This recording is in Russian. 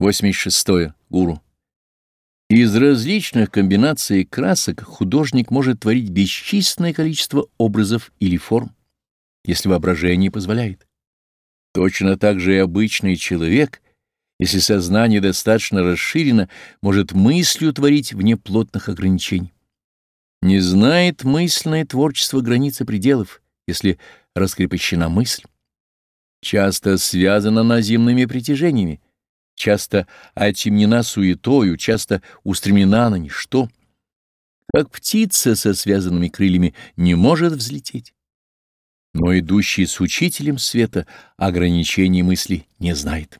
86. -е. Гуру. Из различных комбинаций красок художник может творить бесчисленное количество образов или форм, если воображение позволяет. Точно так же и обычный человек, если сознание достаточно расширено, может мыслью творить вне плотных ограничений. Не знает мысленное творчество границы пределов, если раскрепощена мысль. Часто связана наземными притяжениями, часто отемнена суетою, часто устремлена на ничто. Как птица со связанными крыльями не может взлететь. Но идущий с учителем света ограничений мысли не знает.